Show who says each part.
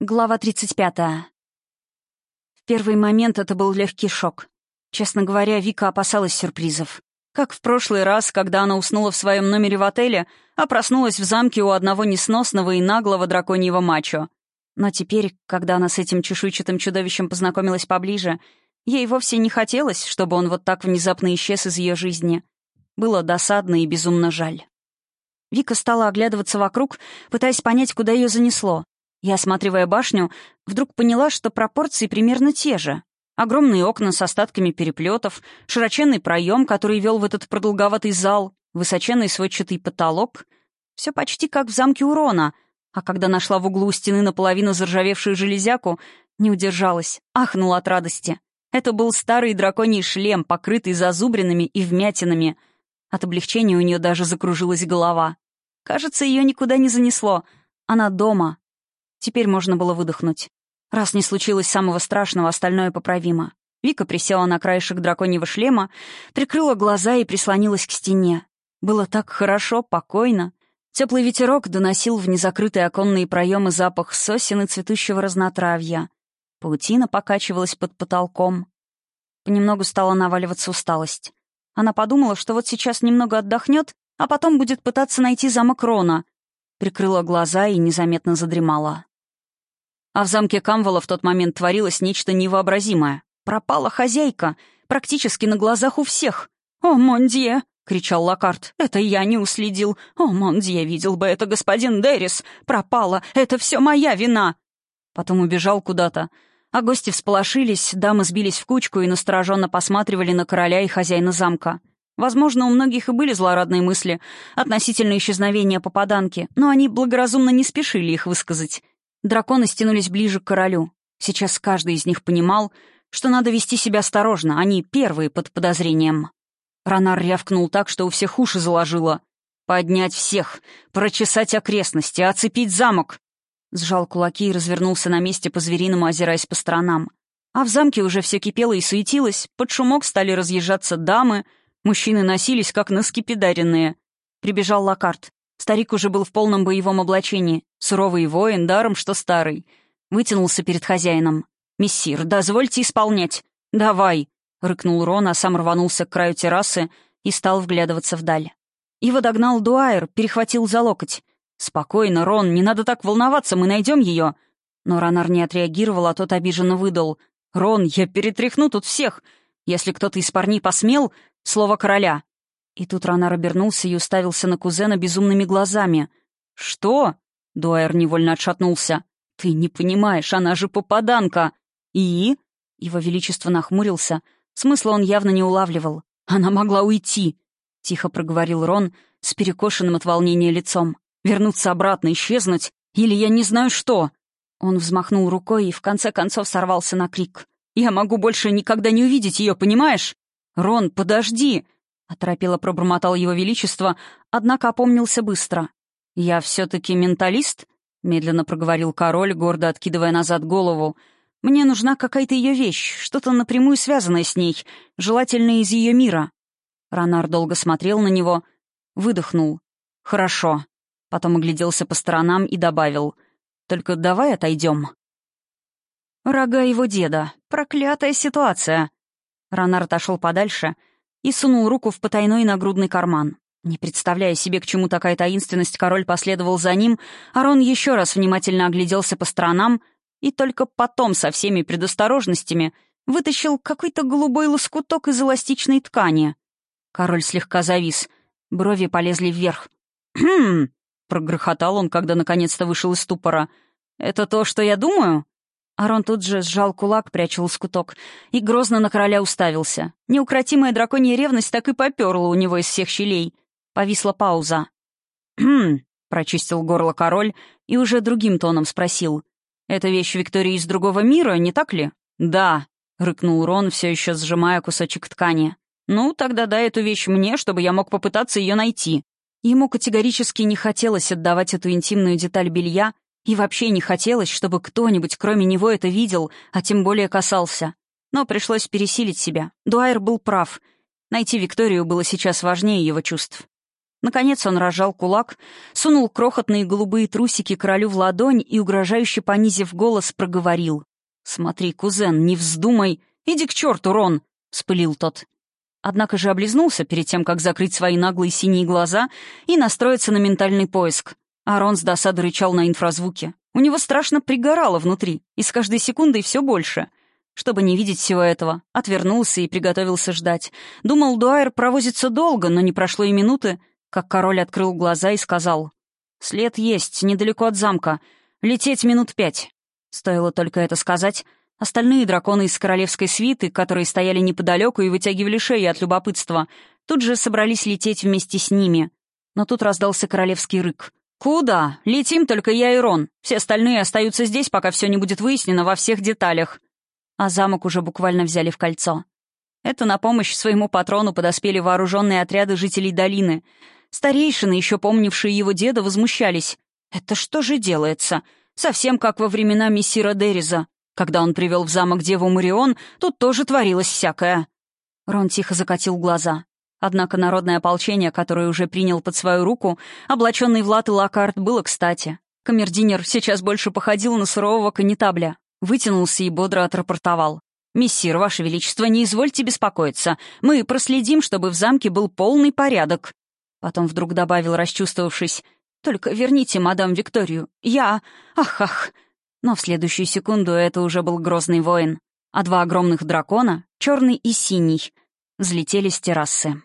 Speaker 1: Глава 35. В первый момент это был легкий шок. Честно говоря, Вика опасалась сюрпризов. Как в прошлый раз, когда она уснула в своем номере в отеле, а проснулась в замке у одного несносного и наглого драконьего мачо. Но теперь, когда она с этим чешуйчатым чудовищем познакомилась поближе, ей вовсе не хотелось, чтобы он вот так внезапно исчез из ее жизни. Было досадно и безумно жаль. Вика стала оглядываться вокруг, пытаясь понять, куда ее занесло. Я, осматривая башню, вдруг поняла, что пропорции примерно те же. Огромные окна с остатками переплетов, широченный проем, который вел в этот продолговатый зал, высоченный сводчатый потолок. Все почти как в замке Урона. А когда нашла в углу стены наполовину заржавевшую железяку, не удержалась, ахнула от радости. Это был старый драконий шлем, покрытый зазубринами и вмятинами. От облегчения у нее даже закружилась голова. Кажется, ее никуда не занесло. Она дома, Теперь можно было выдохнуть. Раз не случилось самого страшного, остальное поправимо. Вика присела на краешек драконьего шлема, прикрыла глаза и прислонилась к стене. Было так хорошо, покойно. Теплый ветерок доносил в незакрытые оконные проемы запах сосен и цветущего разнотравья. Паутина покачивалась под потолком. Понемногу стала наваливаться усталость. Она подумала, что вот сейчас немного отдохнет, а потом будет пытаться найти замок Рона. Прикрыла глаза и незаметно задремала. А в замке Камвала в тот момент творилось нечто невообразимое. Пропала хозяйка, практически на глазах у всех. «О, Мондье!» — кричал Лакарт. «Это я не уследил. О, Мондье, видел бы это господин Деррис. Пропала. Это все моя вина!» Потом убежал куда-то. А гости всполошились, дамы сбились в кучку и настороженно посматривали на короля и хозяина замка. Возможно, у многих и были злорадные мысли относительно исчезновения попаданки, но они благоразумно не спешили их высказать. Драконы стянулись ближе к королю. Сейчас каждый из них понимал, что надо вести себя осторожно, они первые под подозрением. Ронар рявкнул так, что у всех уши заложило. «Поднять всех! Прочесать окрестности! Оцепить замок!» Сжал кулаки и развернулся на месте по-звериному, озираясь по сторонам. А в замке уже все кипело и суетилось, под шумок стали разъезжаться дамы, мужчины носились, как наскепидаренные. Прибежал Лакарт. Старик уже был в полном боевом облачении, суровый воин, даром что старый. Вытянулся перед хозяином. «Мессир, дозвольте исполнять!» «Давай!» — рыкнул Рон, а сам рванулся к краю террасы и стал вглядываться вдаль. Его догнал Дуайер, перехватил за локоть. «Спокойно, Рон, не надо так волноваться, мы найдем ее!» Но Ронар не отреагировал, а тот обиженно выдал. «Рон, я перетряхну тут всех! Если кто-то из парней посмел, слово короля!» И тут Ронар обернулся и уставился на кузена безумными глазами. «Что?» — Дуайер невольно отшатнулся. «Ты не понимаешь, она же попаданка!» «И?» — его величество нахмурился. Смысла он явно не улавливал. «Она могла уйти!» — тихо проговорил Рон с перекошенным от волнения лицом. «Вернуться обратно, исчезнуть? Или я не знаю что?» Он взмахнул рукой и в конце концов сорвался на крик. «Я могу больше никогда не увидеть ее, понимаешь? Рон, подожди!» Оторопело пробормотал его величество, однако опомнился быстро. «Я все-таки менталист?» — медленно проговорил король, гордо откидывая назад голову. «Мне нужна какая-то ее вещь, что-то напрямую связанное с ней, желательно из ее мира». Ронар долго смотрел на него, выдохнул. «Хорошо». Потом огляделся по сторонам и добавил. «Только давай отойдем». Рога его деда. Проклятая ситуация. Ронар отошел подальше — и сунул руку в потайной нагрудный карман. Не представляя себе, к чему такая таинственность, король последовал за ним, Арон еще раз внимательно огляделся по сторонам и только потом со всеми предосторожностями вытащил какой-то голубой лоскуток из эластичной ткани. Король слегка завис, брови полезли вверх. «Хм!» — прогрохотал он, когда наконец-то вышел из ступора. «Это то, что я думаю?» Арон тут же сжал кулак, пряча лоскуток, и грозно на короля уставился. Неукротимая драконья ревность так и поперла у него из всех щелей. Повисла пауза. «Хм», — прочистил горло король и уже другим тоном спросил. «Это вещь Виктории из другого мира, не так ли?» «Да», — рыкнул Рон, все еще сжимая кусочек ткани. «Ну, тогда дай эту вещь мне, чтобы я мог попытаться ее найти». Ему категорически не хотелось отдавать эту интимную деталь белья, и вообще не хотелось, чтобы кто-нибудь кроме него это видел, а тем более касался. Но пришлось пересилить себя. Дуайер был прав. Найти Викторию было сейчас важнее его чувств. Наконец он разжал кулак, сунул крохотные голубые трусики королю в ладонь и, угрожающе понизив голос, проговорил. «Смотри, кузен, не вздумай! Иди к черту, Рон!» — вспылил тот. Однако же облизнулся перед тем, как закрыть свои наглые синие глаза и настроиться на ментальный поиск. А Рон с досадой рычал на инфразвуке. У него страшно пригорало внутри, и с каждой секундой все больше. Чтобы не видеть всего этого, отвернулся и приготовился ждать. Думал, Дуайер провозится долго, но не прошло и минуты, как король открыл глаза и сказал. «След есть, недалеко от замка. Лететь минут пять». Стоило только это сказать, остальные драконы из королевской свиты, которые стояли неподалеку и вытягивали шеи от любопытства, тут же собрались лететь вместе с ними. Но тут раздался королевский рык. «Куда? Летим только я и Рон. Все остальные остаются здесь, пока все не будет выяснено во всех деталях». А замок уже буквально взяли в кольцо. Это на помощь своему патрону подоспели вооруженные отряды жителей долины — Старейшины, еще помнившие его деда, возмущались. «Это что же делается? Совсем как во времена мессира Дериза. Когда он привел в замок деву Марион, тут тоже творилось всякое». Рон тихо закатил глаза. Однако народное ополчение, которое уже принял под свою руку, облаченный в латы лакарт, было кстати. Камердинер сейчас больше походил на сурового канитабля. Вытянулся и бодро отрапортовал. «Мессир, Ваше Величество, не извольте беспокоиться. Мы проследим, чтобы в замке был полный порядок». Потом вдруг добавил, расчувствовавшись. «Только верните мадам Викторию. Я... Ах-ах!» Но в следующую секунду это уже был грозный воин. А два огромных дракона, черный и синий, взлетели с террасы.